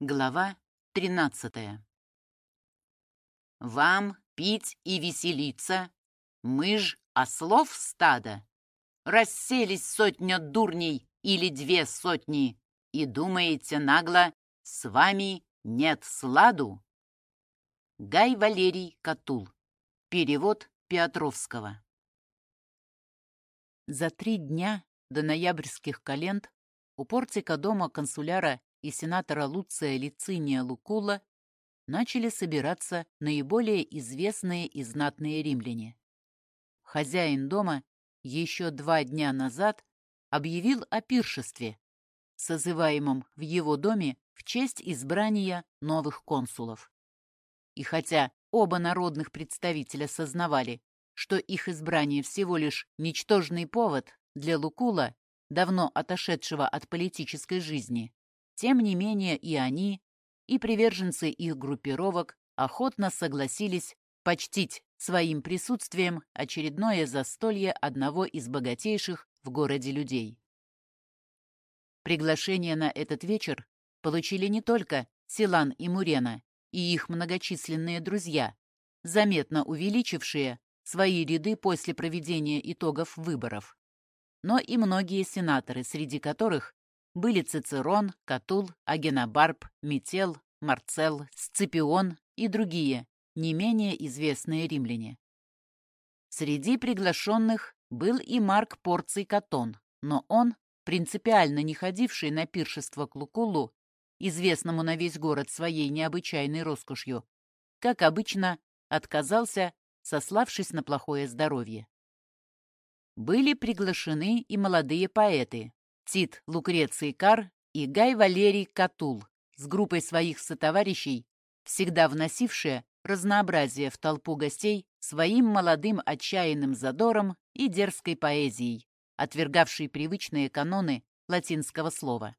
Глава 13 Вам пить и веселиться, мы ж ослов стада. Расселись сотня дурней или две сотни, и думаете нагло, с вами нет сладу? Гай Валерий Катул. Перевод Петровского. За три дня до ноябрьских календ у портика дома консуляра и сенатора Луция Лициния Лукула начали собираться наиболее известные и знатные римляне. Хозяин дома еще два дня назад объявил о пиршестве, созываемом в его доме в честь избрания новых консулов. И хотя оба народных представителя сознавали, что их избрание всего лишь ничтожный повод для Лукула, давно отошедшего от политической жизни, тем не менее и они, и приверженцы их группировок охотно согласились почтить своим присутствием очередное застолье одного из богатейших в городе людей. Приглашение на этот вечер получили не только Силан и Мурена и их многочисленные друзья, заметно увеличившие свои ряды после проведения итогов выборов, но и многие сенаторы, среди которых были Цицерон, Катул, Агенобарб, Метел, Марцел, Сципион и другие, не менее известные римляне. Среди приглашенных был и Марк Порций Катон, но он, принципиально не ходивший на пиршество к Лукулу, известному на весь город своей необычайной роскошью, как обычно, отказался, сославшись на плохое здоровье. Были приглашены и молодые поэты, Тит Лукреций Кар и Гай Валерий Катул с группой своих сотоварищей, всегда вносившие разнообразие в толпу гостей своим молодым отчаянным задором и дерзкой поэзией, отвергавшей привычные каноны латинского слова.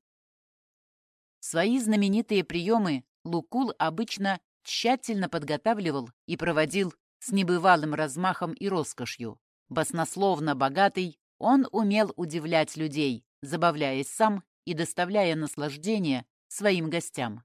Свои знаменитые приемы Лукул обычно тщательно подготавливал и проводил с небывалым размахом и роскошью. Баснословно богатый, он умел удивлять людей, забавляясь сам и доставляя наслаждение своим гостям.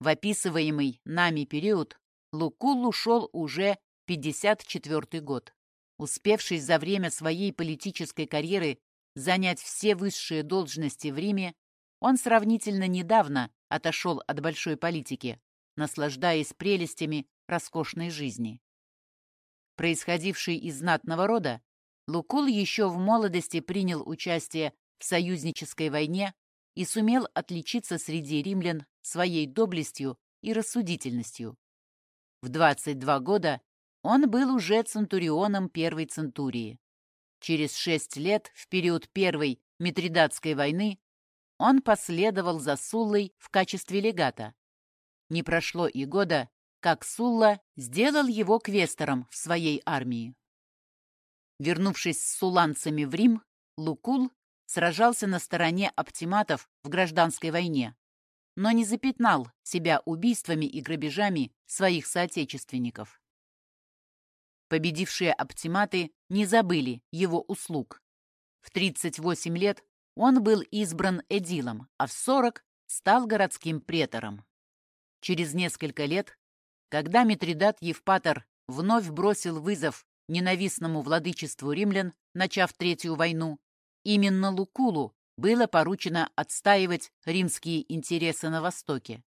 В описываемый нами период Лукул ушел уже 54 год, успевший за время своей политической карьеры занять все высшие должности в Риме, он сравнительно недавно отошел от большой политики, наслаждаясь прелестями роскошной жизни. Происходивший из знатного рода, Лукул еще в молодости принял участие в союзнической войне и сумел отличиться среди римлян своей доблестью и рассудительностью. В 22 года он был уже центурионом первой центурии. Через шесть лет, в период Первой Митридатской войны, он последовал за Суллой в качестве легата. Не прошло и года, как Сулла сделал его квестором в своей армии. Вернувшись с суланцами в Рим, Лукул сражался на стороне оптиматов в гражданской войне, но не запятнал себя убийствами и грабежами своих соотечественников. Победившие оптиматы не забыли его услуг. В 38 лет он был избран эдилом, а в 40 стал городским претором. Через несколько лет, когда Митридат Евпатор вновь бросил вызов ненавистному владычеству римлян, начав Третью войну, Именно Лукулу было поручено отстаивать римские интересы на Востоке.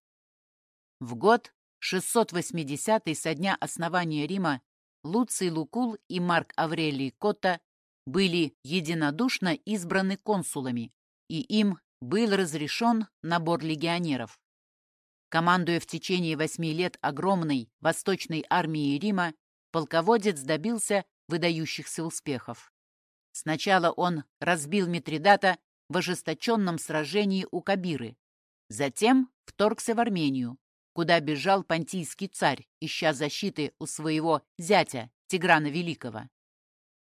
В год 680 со дня основания Рима Луций Лукул и Марк Аврелий Котта были единодушно избраны консулами, и им был разрешен набор легионеров. Командуя в течение восьми лет огромной восточной армией Рима, полководец добился выдающихся успехов. Сначала он разбил Митридата в ожесточенном сражении у Кабиры. Затем вторгся в Армению, куда бежал понтийский царь, ища защиты у своего зятя Тиграна Великого.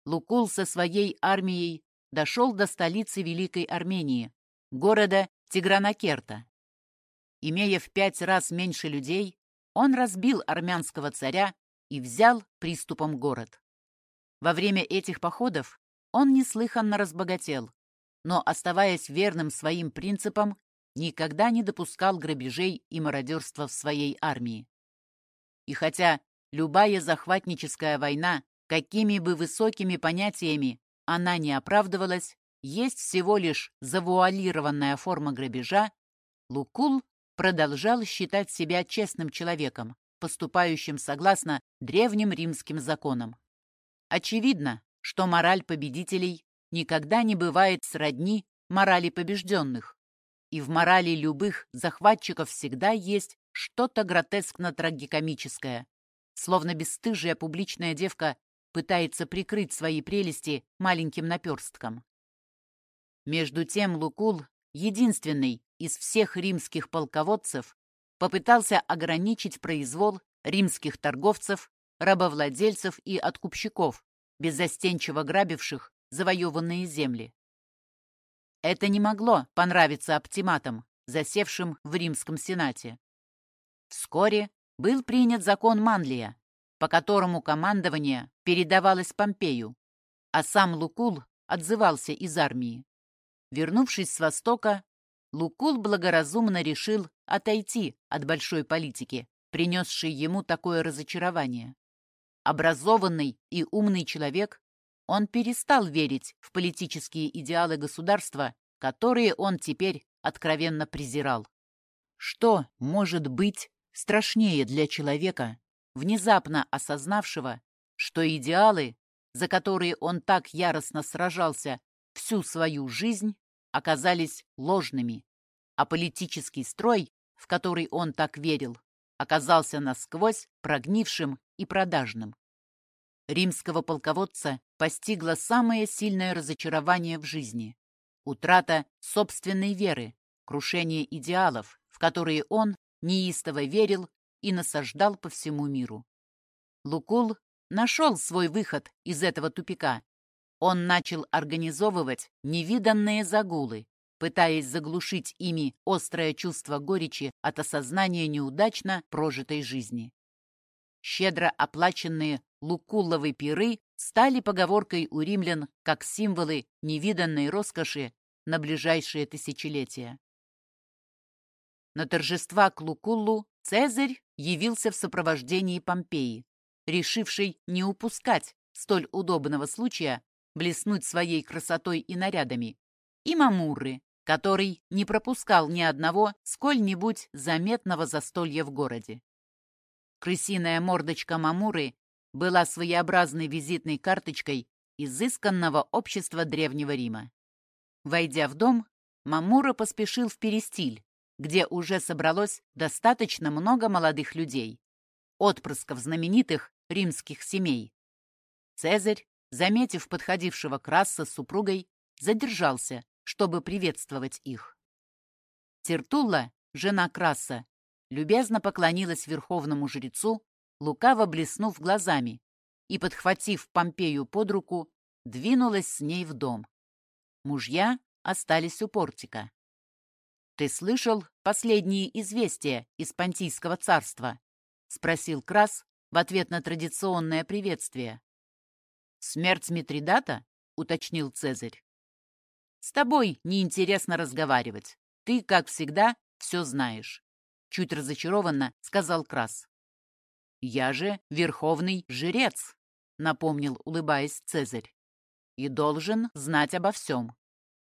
Лукул со своей армией дошел до столицы Великой Армении, города Тигранакерта. Имея в пять раз меньше людей, он разбил армянского царя и взял приступом город. Во время этих походов он неслыханно разбогател, но, оставаясь верным своим принципам, никогда не допускал грабежей и мародерства в своей армии. И хотя любая захватническая война, какими бы высокими понятиями она не оправдывалась, есть всего лишь завуалированная форма грабежа, Лукул продолжал считать себя честным человеком, поступающим согласно древним римским законам. Очевидно, что мораль победителей никогда не бывает сродни морали побежденных, и в морали любых захватчиков всегда есть что-то гротескно-трагикомическое, словно бесстыжая публичная девка пытается прикрыть свои прелести маленьким наперстком. Между тем Лукул, единственный из всех римских полководцев, попытался ограничить произвол римских торговцев, рабовладельцев и откупщиков, беззастенчиво грабивших завоеванные земли. Это не могло понравиться оптиматам, засевшим в Римском Сенате. Вскоре был принят закон Манлия, по которому командование передавалось Помпею, а сам Лукул отзывался из армии. Вернувшись с Востока, Лукул благоразумно решил отойти от большой политики, принесшей ему такое разочарование. Образованный и умный человек, он перестал верить в политические идеалы государства, которые он теперь откровенно презирал. Что может быть страшнее для человека, внезапно осознавшего, что идеалы, за которые он так яростно сражался всю свою жизнь, оказались ложными, а политический строй, в который он так верил, оказался насквозь прогнившим и продажным. Римского полководца постигло самое сильное разочарование в жизни – утрата собственной веры, крушение идеалов, в которые он неистово верил и насаждал по всему миру. Лукул нашел свой выход из этого тупика он начал организовывать невиданные загулы, пытаясь заглушить ими острое чувство горечи от осознания неудачно прожитой жизни. Щедро оплаченные лукулловы пиры стали поговоркой у римлян как символы невиданной роскоши на ближайшие тысячелетия. На торжества к Лукуллу Цезарь явился в сопровождении Помпеи, решивший не упускать столь удобного случая блеснуть своей красотой и нарядами, и Мамуры, который не пропускал ни одного сколь-нибудь заметного застолья в городе. Крысиная мордочка Мамуры была своеобразной визитной карточкой изысканного общества Древнего Рима. Войдя в дом, Мамура поспешил в Перестиль, где уже собралось достаточно много молодых людей, отпрысков знаменитых римских семей. Цезарь заметив подходившего Краса с супругой, задержался, чтобы приветствовать их. Тертулла, жена Краса, любезно поклонилась верховному жрецу, лукаво блеснув глазами, и, подхватив Помпею под руку, двинулась с ней в дом. Мужья остались у портика. «Ты слышал последние известия из Понтийского царства?» — спросил Крас в ответ на традиционное приветствие. «Смерть Митридата?» — уточнил Цезарь. «С тобой неинтересно разговаривать. Ты, как всегда, все знаешь», — чуть разочарованно сказал Крас. «Я же верховный жрец», — напомнил, улыбаясь Цезарь, «и должен знать обо всем.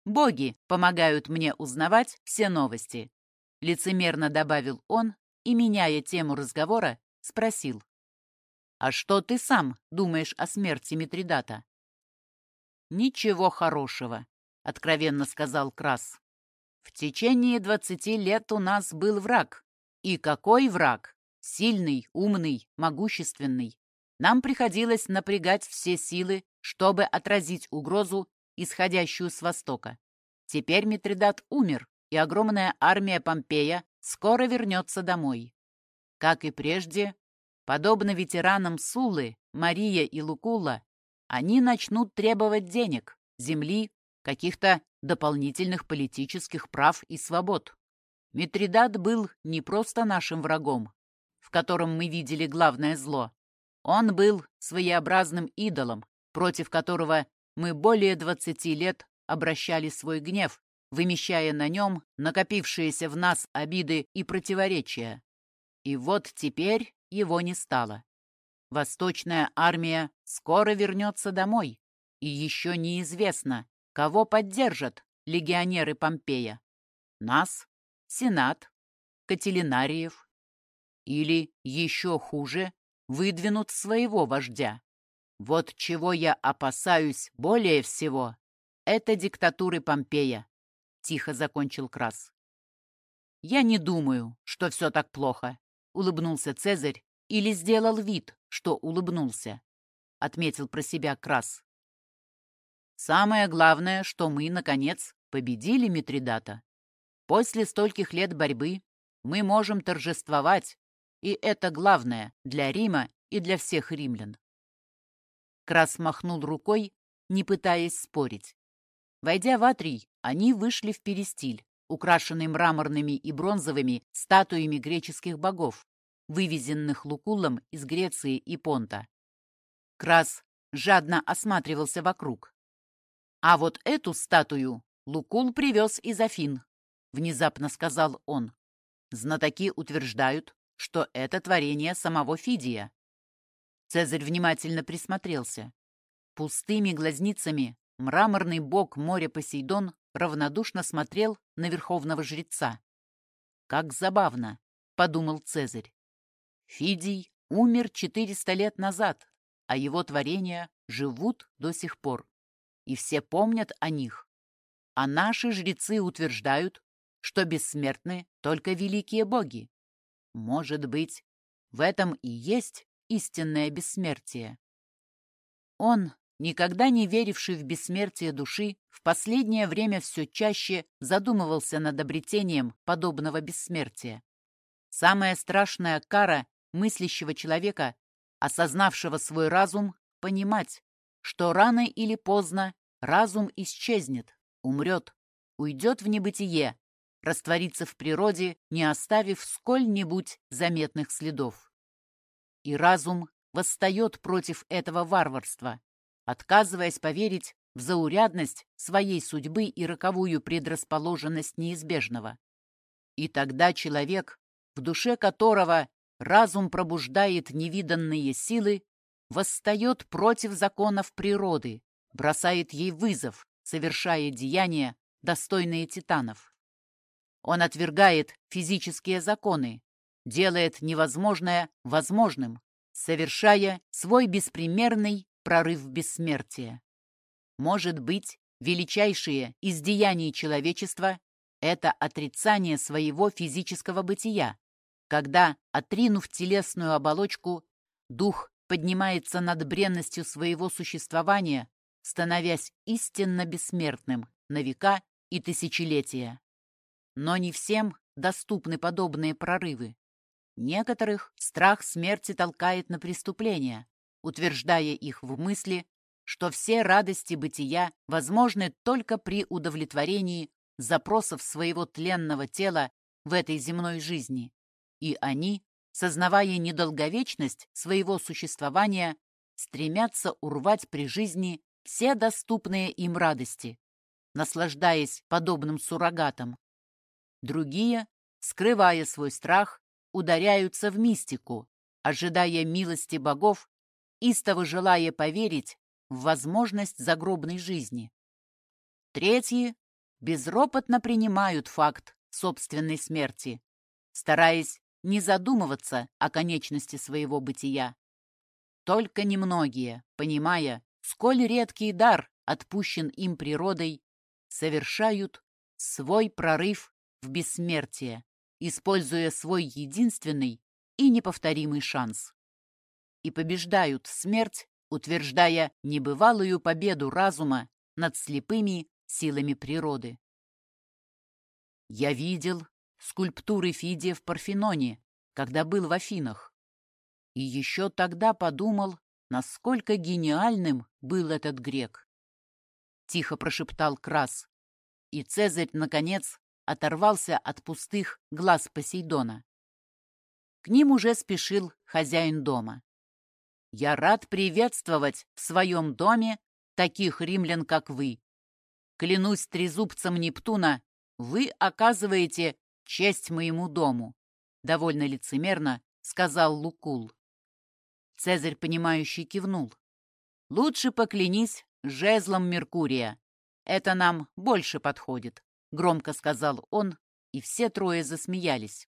Боги помогают мне узнавать все новости», — лицемерно добавил он и, меняя тему разговора, спросил. А что ты сам думаешь о смерти Митридата? Ничего хорошего, откровенно сказал Крас. В течение двадцати лет у нас был враг. И какой враг? Сильный, умный, могущественный. Нам приходилось напрягать все силы, чтобы отразить угрозу, исходящую с востока. Теперь Митридат умер, и огромная армия Помпея скоро вернется домой. Как и прежде, Подобно ветеранам Сулы, Мария и Лукула, они начнут требовать денег, земли, каких-то дополнительных политических прав и свобод. Митридат был не просто нашим врагом, в котором мы видели главное зло. Он был своеобразным идолом, против которого мы более 20 лет обращали свой гнев, вымещая на нем накопившиеся в нас обиды и противоречия. И вот теперь его не стало. Восточная армия скоро вернется домой, и еще неизвестно, кого поддержат легионеры Помпея. Нас, Сенат, Кателинариев. Или, еще хуже, выдвинут своего вождя. Вот чего я опасаюсь более всего, это диктатуры Помпея, тихо закончил Крас. Я не думаю, что все так плохо, улыбнулся Цезарь или сделал вид, что улыбнулся, отметил про себя Крас. Самое главное, что мы, наконец, победили Митридата. После стольких лет борьбы мы можем торжествовать, и это главное для Рима и для всех римлян. Крас махнул рукой, не пытаясь спорить. Войдя в Атрий, они вышли в перестиль, украшенный мраморными и бронзовыми статуями греческих богов, вывезенных Лукулом из Греции и Понта. Крас жадно осматривался вокруг. А вот эту статую Лукул привез из Афин, внезапно сказал он. Знатоки утверждают, что это творение самого Фидия. Цезарь внимательно присмотрелся. Пустыми глазницами мраморный бог моря Посейдон равнодушно смотрел на верховного жреца. «Как забавно!» — подумал Цезарь. Фидий умер 400 лет назад, а его творения живут до сих пор. И все помнят о них. А наши жрецы утверждают, что бессмертны только великие боги. Может быть, в этом и есть истинное бессмертие. Он, никогда не веривший в бессмертие души, в последнее время все чаще задумывался над обретением подобного бессмертия. Самая страшная кара мыслящего человека, осознавшего свой разум, понимать, что рано или поздно разум исчезнет, умрет, уйдет в небытие, раствориться в природе, не оставив сколь-нибудь заметных следов. И разум восстает против этого варварства, отказываясь поверить в заурядность своей судьбы и роковую предрасположенность неизбежного. И тогда человек, в душе которого разум пробуждает невиданные силы, восстает против законов природы, бросает ей вызов, совершая деяния, достойные титанов. Он отвергает физические законы, делает невозможное возможным, совершая свой беспримерный прорыв бессмертия. Может быть, величайшее из деяний человечества – это отрицание своего физического бытия, когда, отринув телесную оболочку, дух поднимается над бренностью своего существования, становясь истинно бессмертным на века и тысячелетия. Но не всем доступны подобные прорывы. Некоторых страх смерти толкает на преступления, утверждая их в мысли, что все радости бытия возможны только при удовлетворении запросов своего тленного тела в этой земной жизни. И они, сознавая недолговечность своего существования, стремятся урвать при жизни все доступные им радости, наслаждаясь подобным суррогатом, Другие, скрывая свой страх, ударяются в мистику, ожидая милости богов, истово желая поверить в возможность загробной жизни. Третьи безропотно принимают факт собственной смерти, стараясь не задумываться о конечности своего бытия. Только немногие, понимая, сколь редкий дар отпущен им природой, совершают свой прорыв в бессмертие, используя свой единственный и неповторимый шанс. И побеждают смерть, утверждая небывалую победу разума над слепыми силами природы. Я видел скульптуры Фидия в Парфеноне, когда был в Афинах. И еще тогда подумал, насколько гениальным был этот грек. Тихо прошептал Крас. И Цезарь, наконец, оторвался от пустых глаз Посейдона. К ним уже спешил хозяин дома. «Я рад приветствовать в своем доме таких римлян, как вы. клянусь трезубцем Нептуна, вы оказываете честь моему дому», — довольно лицемерно сказал Лукул. Цезарь, понимающий, кивнул. «Лучше поклянись жезлом Меркурия. Это нам больше подходит», — громко сказал он, и все трое засмеялись.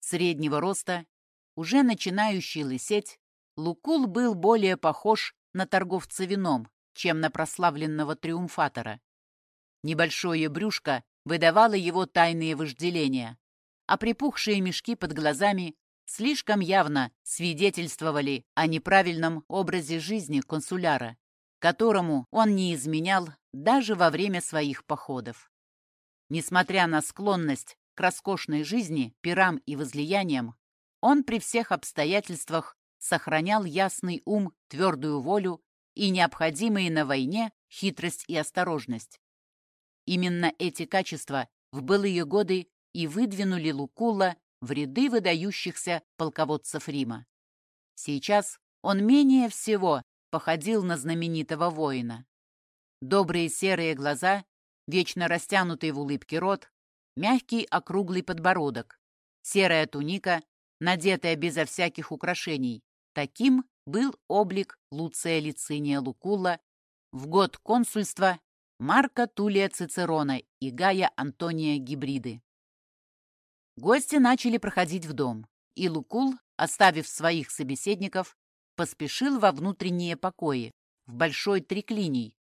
Среднего роста, уже начинающий лысеть, Лукул был более похож на торговца вином, чем на прославленного триумфатора. Небольшое брюшко выдавало его тайные вожделения, а припухшие мешки под глазами слишком явно свидетельствовали о неправильном образе жизни консуляра, которому он не изменял даже во время своих походов. Несмотря на склонность к роскошной жизни, пирам и возлияниям, он при всех обстоятельствах сохранял ясный ум, твердую волю и необходимые на войне хитрость и осторожность. Именно эти качества в былые годы и выдвинули Лукула в ряды выдающихся полководцев Рима. Сейчас он менее всего походил на знаменитого воина. Добрые серые глаза, вечно растянутый в улыбке рот, мягкий округлый подбородок, серая туника, надетая безо всяких украшений. Таким был облик Луция Лициния Лукула в год консульства Марка Тулия Цицерона и Гая Антония Гибриды. Гости начали проходить в дом, и Лукул, оставив своих собеседников, поспешил во внутренние покои, в большой триклиний,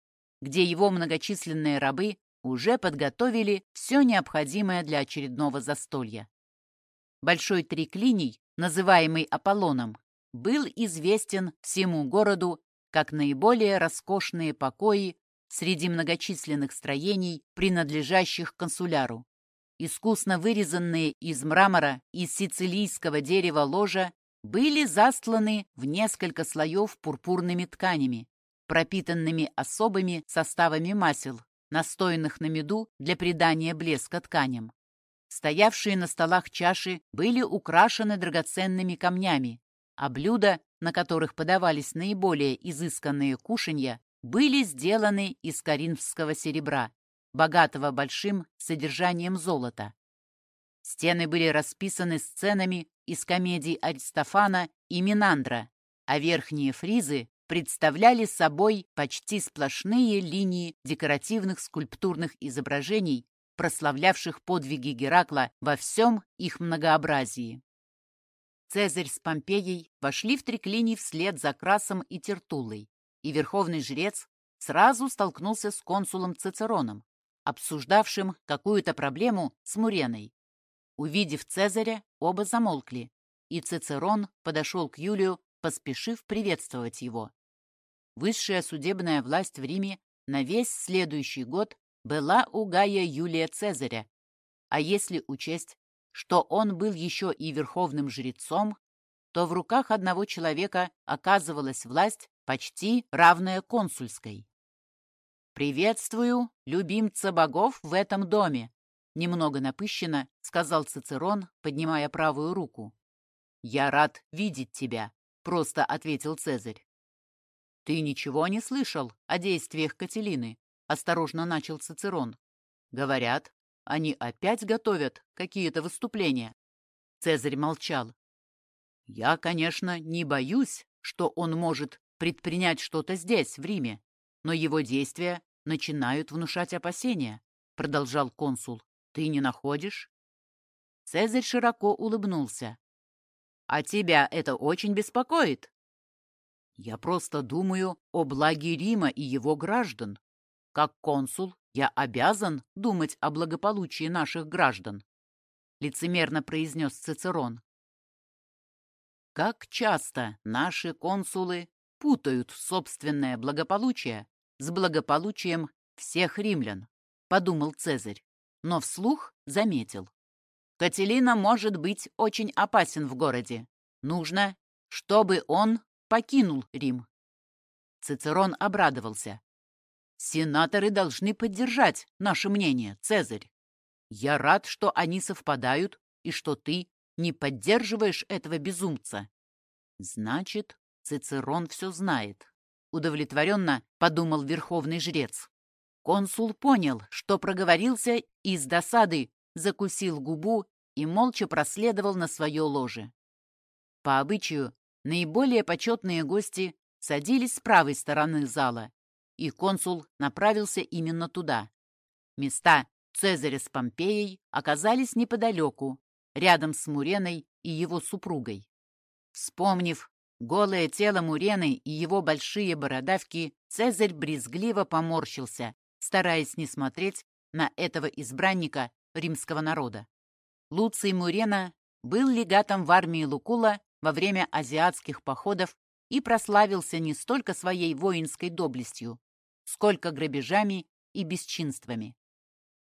где его многочисленные рабы уже подготовили все необходимое для очередного застолья. Большой триклиний, называемый Аполлоном, был известен всему городу как наиболее роскошные покои среди многочисленных строений, принадлежащих консуляру. Искусно вырезанные из мрамора и сицилийского дерева ложа были застланы в несколько слоев пурпурными тканями, пропитанными особыми составами масел, настоянных на меду для придания блеска тканям. Стоявшие на столах чаши были украшены драгоценными камнями, а блюда, на которых подавались наиболее изысканные кушанья, были сделаны из коринфского серебра, богатого большим содержанием золота. Стены были расписаны сценами из комедий Аристофана и Минандра, а верхние фризы представляли собой почти сплошные линии декоративных скульптурных изображений, прославлявших подвиги Геракла во всем их многообразии. Цезарь с Помпеей вошли в триклиний вслед за Красом и Тертулой, и верховный жрец сразу столкнулся с консулом Цицероном, обсуждавшим какую-то проблему с Муреной. Увидев Цезаря, оба замолкли, и Цицерон подошел к Юлию, поспешив приветствовать его. Высшая судебная власть в Риме на весь следующий год была у Гая Юлия Цезаря, а если учесть, что он был еще и верховным жрецом, то в руках одного человека оказывалась власть почти равная консульской. «Приветствую любимца богов в этом доме», — немного напыщенно сказал Цицерон, поднимая правую руку. «Я рад видеть тебя», — просто ответил Цезарь. «Ты ничего не слышал о действиях Кателины?» — осторожно начал Цицерон. «Говорят, они опять готовят какие-то выступления». Цезарь молчал. «Я, конечно, не боюсь, что он может предпринять что-то здесь, в Риме, но его действия начинают внушать опасения», — продолжал консул. «Ты не находишь?» Цезарь широко улыбнулся. «А тебя это очень беспокоит?» «Я просто думаю о благе Рима и его граждан. Как консул я обязан думать о благополучии наших граждан», — лицемерно произнес Цицерон. Как часто наши консулы путают собственное благополучие с благополучием всех римлян, подумал Цезарь, но вслух заметил. Кателина может быть очень опасен в городе. Нужно, чтобы он покинул Рим. Цицерон обрадовался. Сенаторы должны поддержать наше мнение, Цезарь. Я рад, что они совпадают и что ты не поддерживаешь этого безумца. Значит, Цицерон все знает. Удовлетворенно подумал верховный жрец. Консул понял, что проговорился и с досады закусил губу и молча проследовал на свое ложе. По обычаю, наиболее почетные гости садились с правой стороны зала, и консул направился именно туда. Места Цезаря с Помпеей оказались неподалеку, рядом с Муреной и его супругой. Вспомнив голое тело Мурены и его большие бородавки, Цезарь брезгливо поморщился, стараясь не смотреть на этого избранника римского народа. Луций Мурена был легатом в армии Лукула во время азиатских походов и прославился не столько своей воинской доблестью, сколько грабежами и бесчинствами.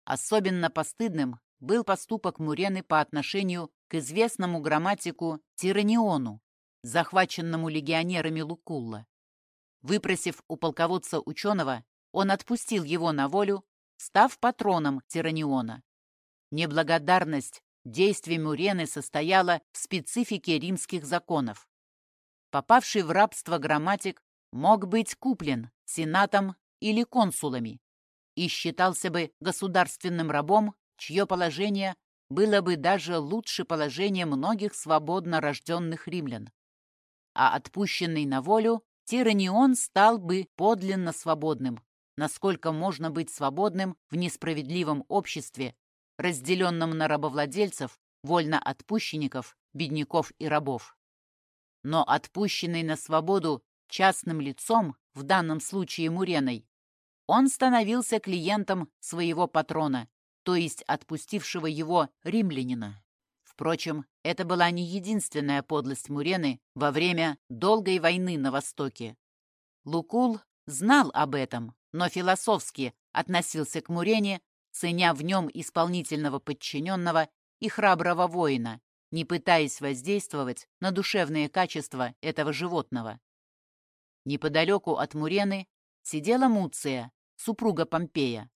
Особенно постыдным был поступок Мурены по отношению к известному грамматику Тираниону, захваченному легионерами Лукулла. Выпросив у полководца ученого, он отпустил его на волю, став патроном Тираниона. Неблагодарность действий Мурены состояла в специфике римских законов. Попавший в рабство грамматик мог быть куплен сенатом или консулами и считался бы государственным рабом, чье положение было бы даже лучше положения многих свободно рожденных римлян. А отпущенный на волю, Тиранион стал бы подлинно свободным, насколько можно быть свободным в несправедливом обществе, разделенном на рабовладельцев, вольноотпущенников, бедняков и рабов. Но отпущенный на свободу частным лицом, в данном случае Муреной, он становился клиентом своего патрона, то есть отпустившего его римлянина. Впрочем, это была не единственная подлость Мурены во время долгой войны на Востоке. Лукул знал об этом, но философски относился к Мурене, ценя в нем исполнительного подчиненного и храброго воина, не пытаясь воздействовать на душевные качества этого животного. Неподалеку от Мурены сидела Муция, супруга Помпея.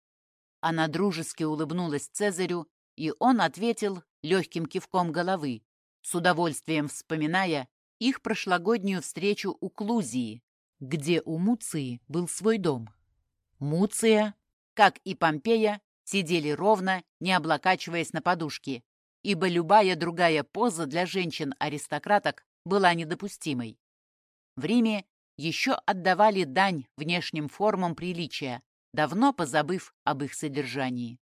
Она дружески улыбнулась Цезарю, и он ответил легким кивком головы, с удовольствием вспоминая их прошлогоднюю встречу у Клузии, где у Муции был свой дом. Муция, как и Помпея, сидели ровно, не облокачиваясь на подушки, ибо любая другая поза для женщин-аристократок была недопустимой. В Риме еще отдавали дань внешним формам приличия, давно позабыв об их содержании.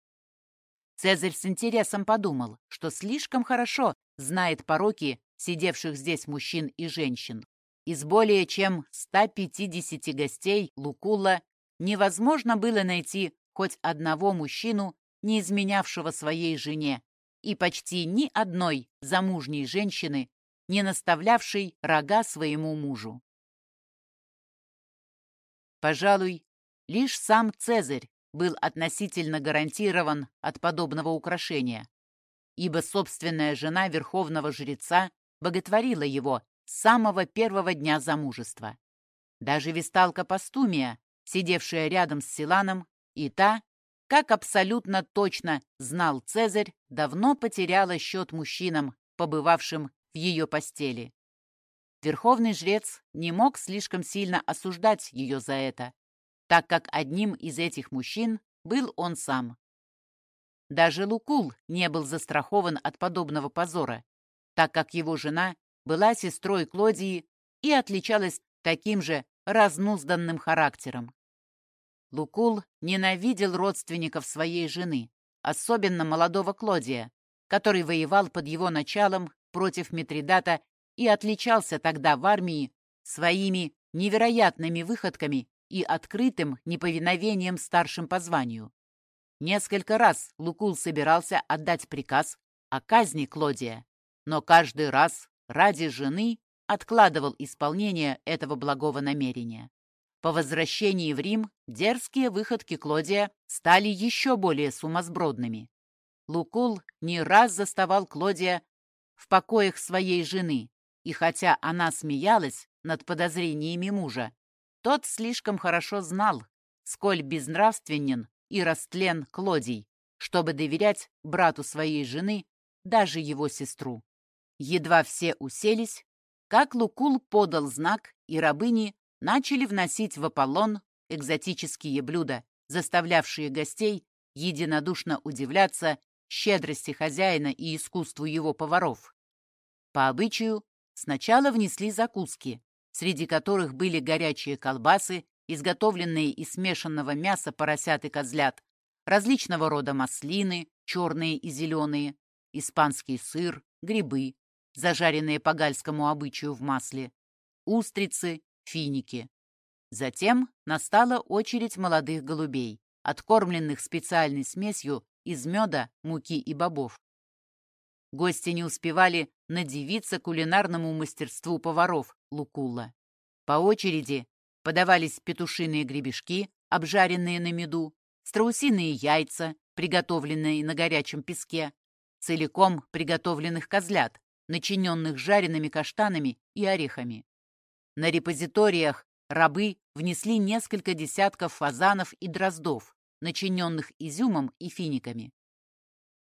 Цезарь с интересом подумал, что слишком хорошо знает пороки сидевших здесь мужчин и женщин. Из более чем 150 гостей Лукула невозможно было найти хоть одного мужчину, не изменявшего своей жене, и почти ни одной замужней женщины, не наставлявшей рога своему мужу. Пожалуй, лишь сам Цезарь был относительно гарантирован от подобного украшения, ибо собственная жена верховного жреца боготворила его с самого первого дня замужества. Даже висталка Пастумия, сидевшая рядом с Силаном, и та, как абсолютно точно знал Цезарь, давно потеряла счет мужчинам, побывавшим в ее постели. Верховный жрец не мог слишком сильно осуждать ее за это, так как одним из этих мужчин был он сам. Даже Лукул не был застрахован от подобного позора, так как его жена была сестрой Клодии и отличалась таким же разнузданным характером. Лукул ненавидел родственников своей жены, особенно молодого Клодия, который воевал под его началом против Митридата и отличался тогда в армии своими невероятными выходками и открытым неповиновением старшим по званию. Несколько раз Лукул собирался отдать приказ о казни Клодия, но каждый раз ради жены откладывал исполнение этого благого намерения. По возвращении в Рим дерзкие выходки Клодия стали еще более сумасбродными. Лукул не раз заставал Клодия в покоях своей жены, и хотя она смеялась над подозрениями мужа, тот слишком хорошо знал, сколь безнравственен и растлен Клодий, чтобы доверять брату своей жены, даже его сестру. Едва все уселись, как Лукул подал знак, и рабыни начали вносить в Аполлон экзотические блюда, заставлявшие гостей единодушно удивляться щедрости хозяина и искусству его поваров. По обычаю сначала внесли закуски, среди которых были горячие колбасы, изготовленные из смешанного мяса поросят и козлят, различного рода маслины, черные и зеленые, испанский сыр, грибы, зажаренные по гальскому обычаю в масле, устрицы, финики. Затем настала очередь молодых голубей, откормленных специальной смесью из меда, муки и бобов. Гости не успевали надевиться кулинарному мастерству поваров Лукула. По очереди подавались петушиные гребешки, обжаренные на меду, страусиные яйца, приготовленные на горячем песке, целиком приготовленных козлят, начиненных жареными каштанами и орехами. На репозиториях рабы внесли несколько десятков фазанов и дроздов, начиненных изюмом и финиками.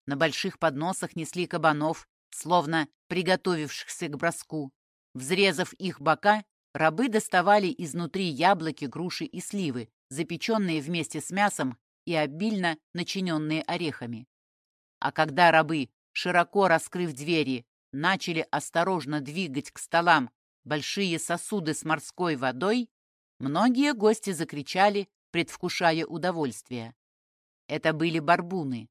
На больших подносах несли кабанов, словно приготовившихся к броску. Взрезав их бока, рабы доставали изнутри яблоки, груши и сливы, запеченные вместе с мясом и обильно начиненные орехами. А когда рабы, широко раскрыв двери, начали осторожно двигать к столам большие сосуды с морской водой, многие гости закричали, предвкушая удовольствие. Это были барбуны.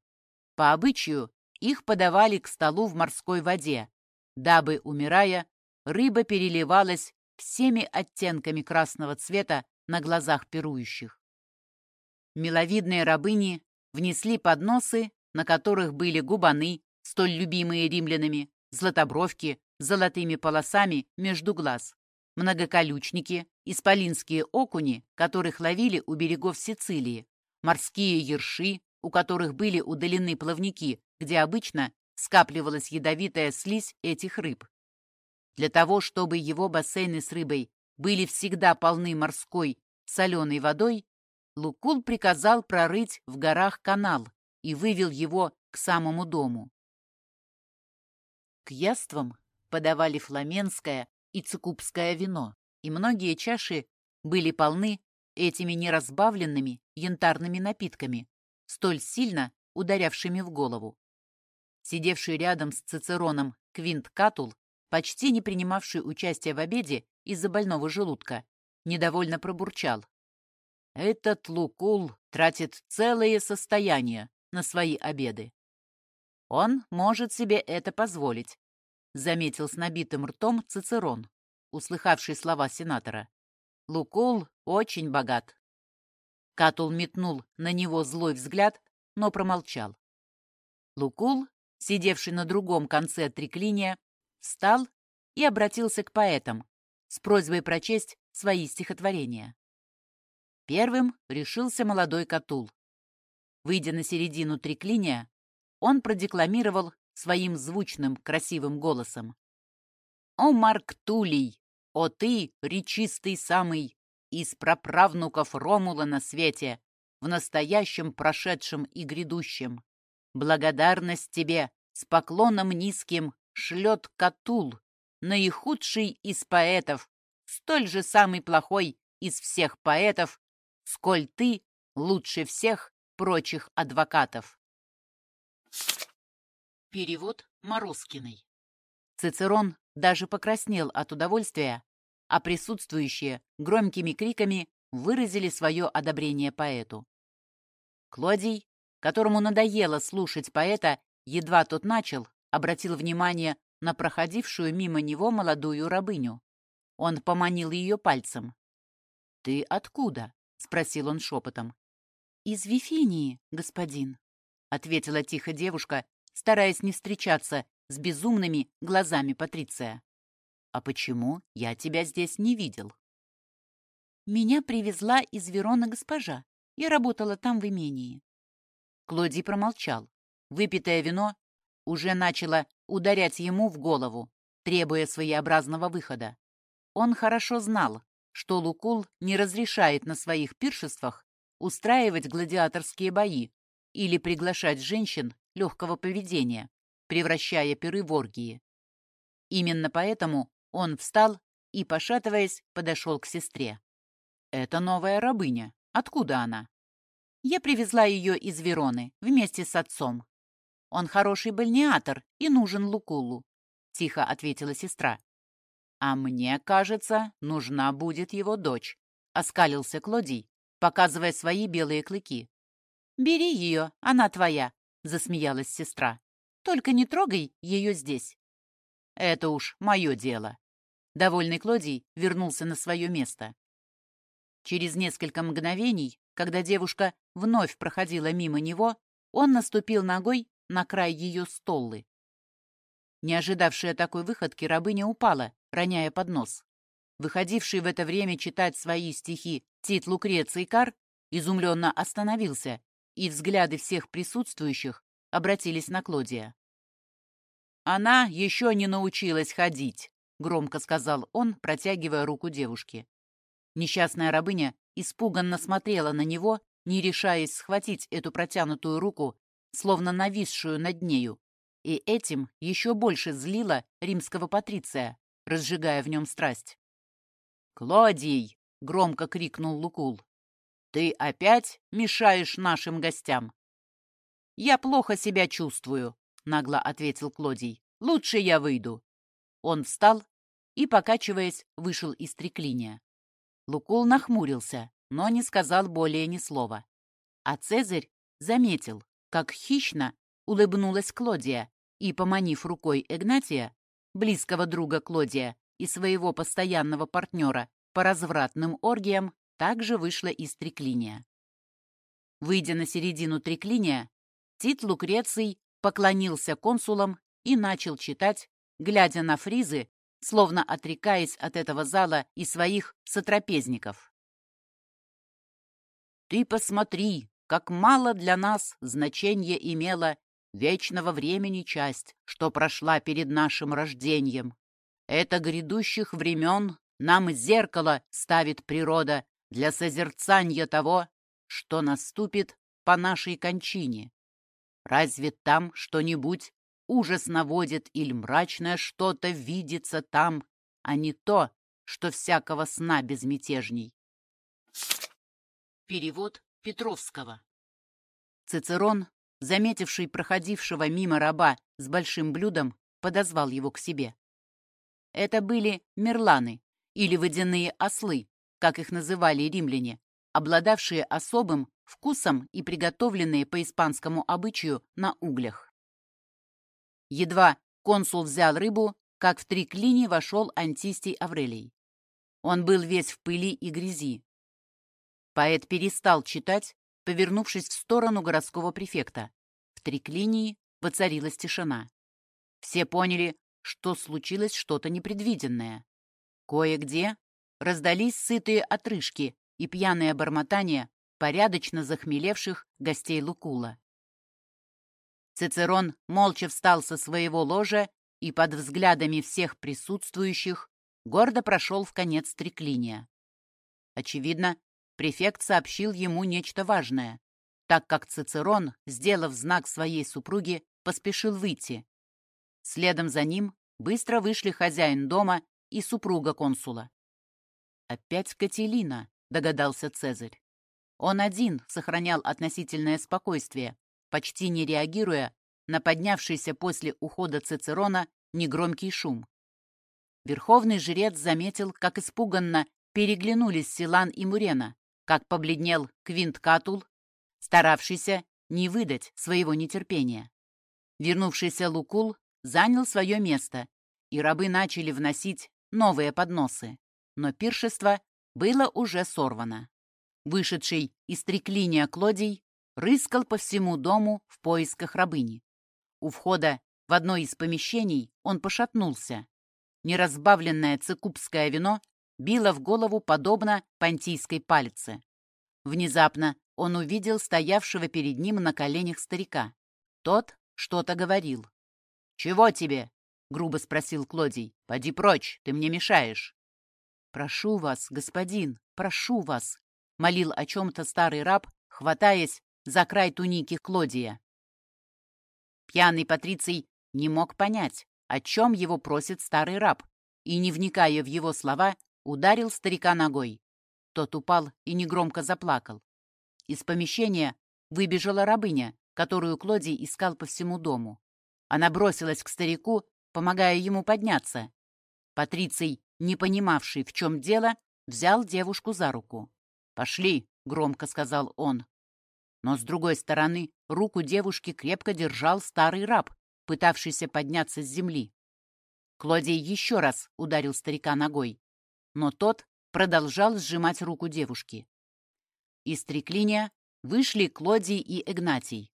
По обычаю их подавали к столу в морской воде, дабы, умирая, рыба переливалась всеми оттенками красного цвета на глазах пирующих. Миловидные рабыни внесли подносы, на которых были губаны, столь любимые римлянами, златобровки с золотыми полосами между глаз, многоколючники, исполинские окуни, которых ловили у берегов Сицилии, морские ерши, у которых были удалены плавники, где обычно скапливалась ядовитая слизь этих рыб. Для того, чтобы его бассейны с рыбой были всегда полны морской соленой водой, Лукул приказал прорыть в горах канал и вывел его к самому дому. К яствам подавали фламенское и цикубское вино, и многие чаши были полны этими неразбавленными янтарными напитками, столь сильно ударявшими в голову. Сидевший рядом с Цицероном Квинт Катул, почти не принимавший участие в обеде из-за больного желудка, недовольно пробурчал. «Этот Лукул тратит целое состояние на свои обеды. Он может себе это позволить, заметил с набитым ртом Цицерон, услыхавший слова сенатора. Лукул очень богат. Катул метнул на него злой взгляд, но промолчал. Лукул, сидевший на другом конце триклиния, встал и обратился к поэтам с просьбой прочесть свои стихотворения. Первым решился молодой Катул. Выйдя на середину триклиния, он продекламировал своим звучным, красивым голосом. «О, Марк Тулей! О, ты, речистый самый, из праправнуков Ромула на свете, в настоящем, прошедшем и грядущем! Благодарность тебе с поклоном низким шлет Катул, наихудший из поэтов, столь же самый плохой из всех поэтов, сколь ты лучше всех прочих адвокатов. Перевод Морозкиной. Цицерон даже покраснел от удовольствия, а присутствующие громкими криками выразили свое одобрение поэту. Клодий, которому надоело слушать поэта, едва тот начал, обратил внимание на проходившую мимо него молодую рабыню. Он поманил ее пальцем. «Ты откуда?» — спросил он шепотом. «Из Вифинии, господин», — ответила тихо девушка, стараясь не встречаться с безумными глазами Патриция. «А почему я тебя здесь не видел?» «Меня привезла из Верона госпожа. Я работала там в имении». Клодий промолчал. Выпитое вино уже начало ударять ему в голову, требуя своеобразного выхода. Он хорошо знал, что Лукул не разрешает на своих пиршествах устраивать гладиаторские бои или приглашать женщин легкого поведения, превращая пиры в оргии. Именно поэтому он встал и, пошатываясь, подошел к сестре. «Это новая рабыня. Откуда она?» Я привезла ее из Вероны вместе с отцом. Он хороший бальнеатор и нужен Лукулу», — тихо ответила сестра. «А мне кажется, нужна будет его дочь», — оскалился Клодий, показывая свои белые клыки. «Бери ее, она твоя», — засмеялась сестра. «Только не трогай ее здесь». «Это уж мое дело». Довольный Клодий вернулся на свое место. Через несколько мгновений, когда девушка вновь проходила мимо него, он наступил ногой на край ее столлы. Не ожидавшая такой выходки, рабыня упала, роняя поднос. Выходивший в это время читать свои стихи Тит Лукреций Кар изумленно остановился, и взгляды всех присутствующих обратились на Клодия. «Она еще не научилась ходить», — громко сказал он, протягивая руку девушке. Несчастная рабыня испуганно смотрела на него, не решаясь схватить эту протянутую руку, словно нависшую над нею, и этим еще больше злила римского патриция, разжигая в нем страсть. «Клодий!» — громко крикнул Лукул. «Ты опять мешаешь нашим гостям!» «Я плохо себя чувствую», — нагло ответил Клодий. «Лучше я выйду». Он встал и, покачиваясь, вышел из треклиния. Лукул нахмурился, но не сказал более ни слова. А Цезарь заметил, как хищно улыбнулась Клодия и, поманив рукой Игнатия, близкого друга Клодия и своего постоянного партнера по развратным оргиям, также вышла из триклиния. Выйдя на середину триклиния, Тит Лукреций поклонился консулам и начал читать, глядя на фризы, словно отрекаясь от этого зала и своих сотрапезников. «Ты посмотри, как мало для нас значения имела вечного времени часть, что прошла перед нашим рождением. Это грядущих времен нам зеркало ставит природа для созерцания того, что наступит по нашей кончине. Разве там что-нибудь ужас наводит или мрачное что-то видится там, а не то, что всякого сна безмятежней? Перевод Петровского Цицерон заметивший проходившего мимо раба с большим блюдом, подозвал его к себе. Это были мерланы, или водяные ослы, как их называли римляне, обладавшие особым вкусом и приготовленные по испанскому обычаю на углях. Едва консул взял рыбу, как в три клини вошел Антистий Аврелий. Он был весь в пыли и грязи. Поэт перестал читать повернувшись в сторону городского префекта. В триклинии воцарилась тишина. Все поняли, что случилось что-то непредвиденное. Кое-где раздались сытые отрыжки и пьяное бормотание порядочно захмелевших гостей Лукула. Цицерон молча встал со своего ложа и под взглядами всех присутствующих гордо прошел в конец триклиния. Очевидно, префект сообщил ему нечто важное, так как Цицерон, сделав знак своей супруге, поспешил выйти. Следом за ним быстро вышли хозяин дома и супруга консула. «Опять Кателина», — догадался Цезарь. Он один сохранял относительное спокойствие, почти не реагируя на поднявшийся после ухода Цицерона негромкий шум. Верховный жрец заметил, как испуганно переглянулись Силан и Мурена, как побледнел Квинт Катул, старавшийся не выдать своего нетерпения. Вернувшийся Лукул занял свое место, и рабы начали вносить новые подносы. Но пиршество было уже сорвано. Вышедший из треклиния Клодий рыскал по всему дому в поисках рабыни. У входа в одно из помещений он пошатнулся. Неразбавленное цикубское вино била в голову подобно понтийской пальце. Внезапно он увидел стоявшего перед ним на коленях старика. Тот что-то говорил. «Чего тебе?» — грубо спросил Клодий. «Поди прочь, ты мне мешаешь». «Прошу вас, господин, прошу вас», — молил о чем-то старый раб, хватаясь за край туники Клодия. Пьяный Патриций не мог понять, о чем его просит старый раб, и, не вникая в его слова, ударил старика ногой. Тот упал и негромко заплакал. Из помещения выбежала рабыня, которую Клодий искал по всему дому. Она бросилась к старику, помогая ему подняться. Патриций, не понимавший, в чем дело, взял девушку за руку. «Пошли», — громко сказал он. Но, с другой стороны, руку девушки крепко держал старый раб, пытавшийся подняться с земли. Клодий еще раз ударил старика ногой, но тот продолжал сжимать руку девушки. Из треклиния вышли Клодий и Игнатий.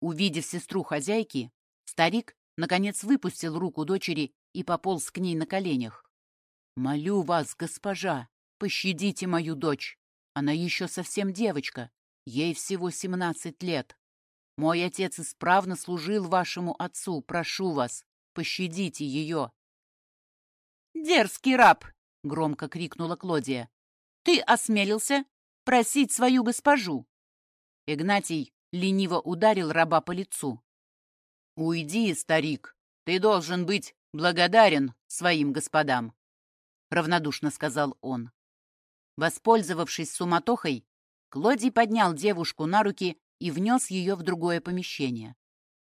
Увидев сестру хозяйки, старик, наконец, выпустил руку дочери и пополз к ней на коленях. «Молю вас, госпожа, пощадите мою дочь. Она еще совсем девочка, ей всего семнадцать лет. Мой отец исправно служил вашему отцу, прошу вас, пощадите ее». «Дерзкий раб!» — громко крикнула Клодия. «Ты осмелился просить свою госпожу?» Игнатий лениво ударил раба по лицу. «Уйди, старик, ты должен быть благодарен своим господам», — равнодушно сказал он. Воспользовавшись суматохой, Клодий поднял девушку на руки и внес ее в другое помещение.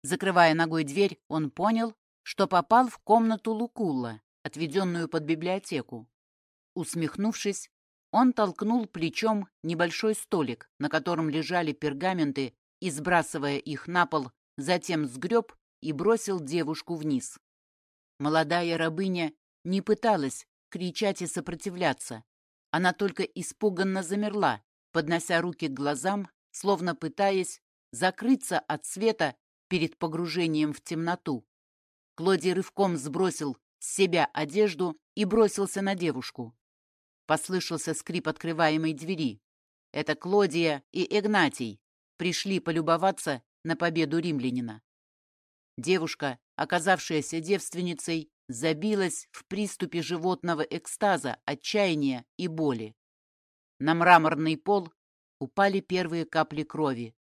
Закрывая ногой дверь, он понял, что попал в комнату Лукулла, отведенную под библиотеку. Усмехнувшись, он толкнул плечом небольшой столик, на котором лежали пергаменты, и, сбрасывая их на пол, затем сгреб и бросил девушку вниз. Молодая рабыня не пыталась кричать и сопротивляться. Она только испуганно замерла, поднося руки к глазам, словно пытаясь закрыться от света перед погружением в темноту. Клоди рывком сбросил с себя одежду и бросился на девушку. Послышался скрип открываемой двери. Это Клодия и Игнатий пришли полюбоваться на победу римлянина. Девушка, оказавшаяся девственницей, забилась в приступе животного экстаза, отчаяния и боли. На мраморный пол упали первые капли крови,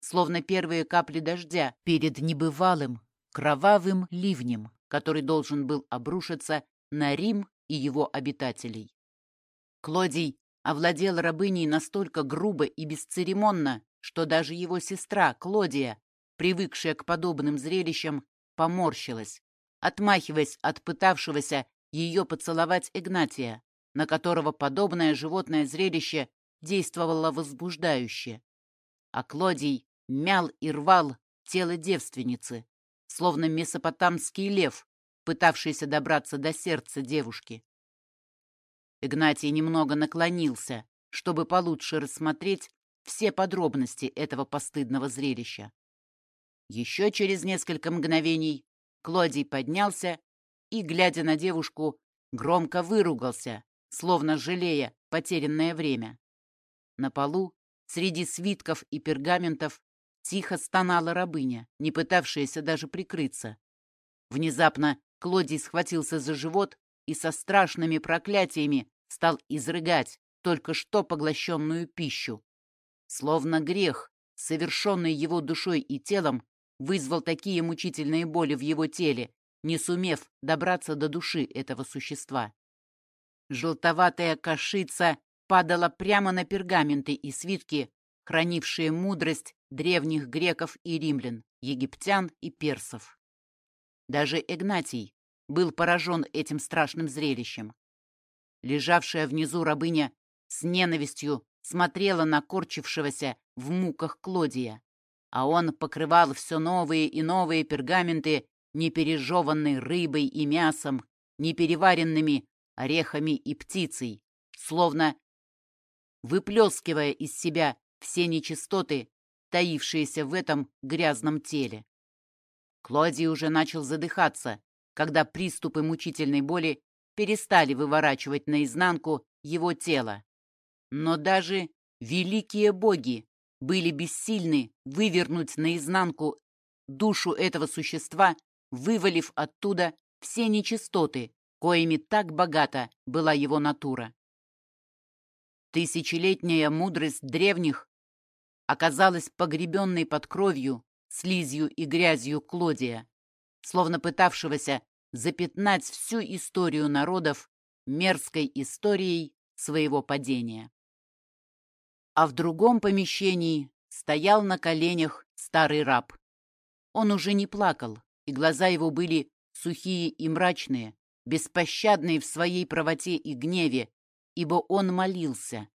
словно первые капли дождя перед небывалым, кровавым ливнем, который должен был обрушиться на Рим и его обитателей. Клодий овладел рабыней настолько грубо и бесцеремонно, что даже его сестра Клодия, привыкшая к подобным зрелищам, поморщилась, отмахиваясь от пытавшегося ее поцеловать Игнатия, на которого подобное животное зрелище действовало возбуждающе. А Клодий мял и рвал тело девственницы, словно месопотамский лев, пытавшийся добраться до сердца девушки. Игнатий немного наклонился, чтобы получше рассмотреть все подробности этого постыдного зрелища. Еще через несколько мгновений Клодий поднялся и, глядя на девушку, громко выругался, словно жалея потерянное время. На полу, среди свитков и пергаментов, тихо стонала рабыня, не пытавшаяся даже прикрыться. Внезапно Клодий схватился за живот и со страшными проклятиями стал изрыгать только что поглощенную пищу. Словно грех, совершенный его душой и телом, вызвал такие мучительные боли в его теле, не сумев добраться до души этого существа. Желтоватая кашица падала прямо на пергаменты и свитки, хранившие мудрость древних греков и римлян, египтян и персов. Даже Игнатий был поражен этим страшным зрелищем. Лежавшая внизу рабыня с ненавистью смотрела на корчившегося в муках Клодия, а он покрывал все новые и новые пергаменты непережеванной рыбой и мясом, непереваренными орехами и птицей, словно выплескивая из себя все нечистоты, таившиеся в этом грязном теле. Клодий уже начал задыхаться, когда приступы мучительной боли перестали выворачивать наизнанку его тело. Но даже великие боги были бессильны вывернуть наизнанку душу этого существа, вывалив оттуда все нечистоты, коими так богата была его натура. Тысячелетняя мудрость древних оказалась погребенной под кровью, слизью и грязью Клодия, словно пытавшегося запятнать всю историю народов мерзкой историей своего падения. А в другом помещении стоял на коленях старый раб. Он уже не плакал, и глаза его были сухие и мрачные, беспощадные в своей правоте и гневе, ибо он молился.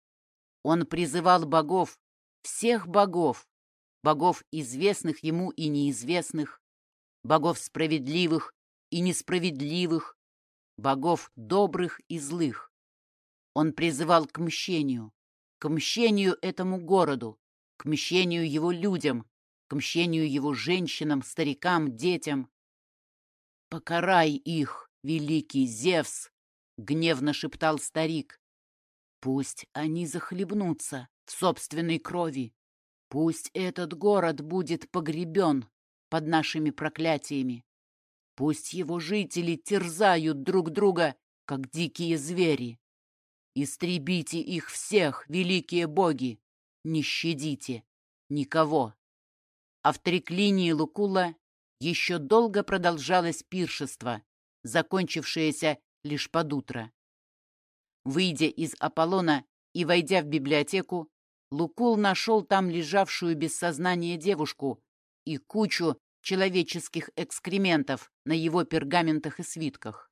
Он призывал богов, всех богов, богов известных ему и неизвестных, богов справедливых и несправедливых, богов добрых и злых. Он призывал к мщению, к мщению этому городу, к мщению его людям, к мщению его женщинам, старикам, детям. «Покарай их, великий Зевс!» — гневно шептал старик. «Пусть они захлебнутся в собственной крови. Пусть этот город будет погребен под нашими проклятиями. Пусть его жители терзают друг друга, как дикие звери. Истребите их всех, великие боги, не щадите никого. А в триклинии Лукула еще долго продолжалось пиршество, закончившееся лишь под утро. Выйдя из Аполлона и войдя в библиотеку, Лукул нашел там лежавшую без сознания девушку и кучу человеческих экскрементов на его пергаментах и свитках.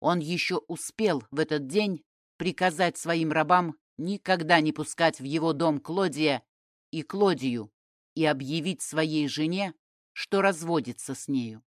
Он еще успел в этот день приказать своим рабам никогда не пускать в его дом Клодия и Клодию и объявить своей жене, что разводится с нею.